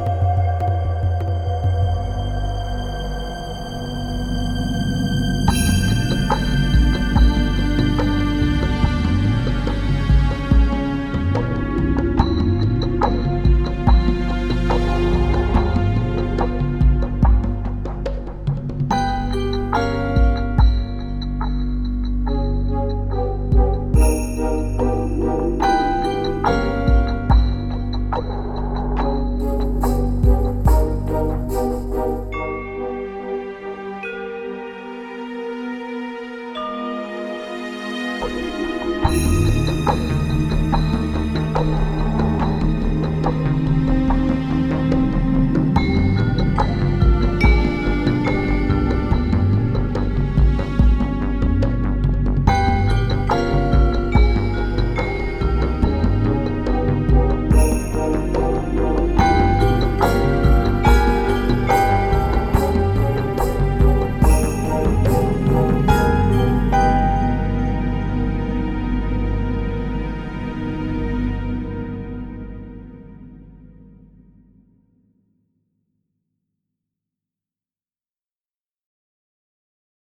Bye.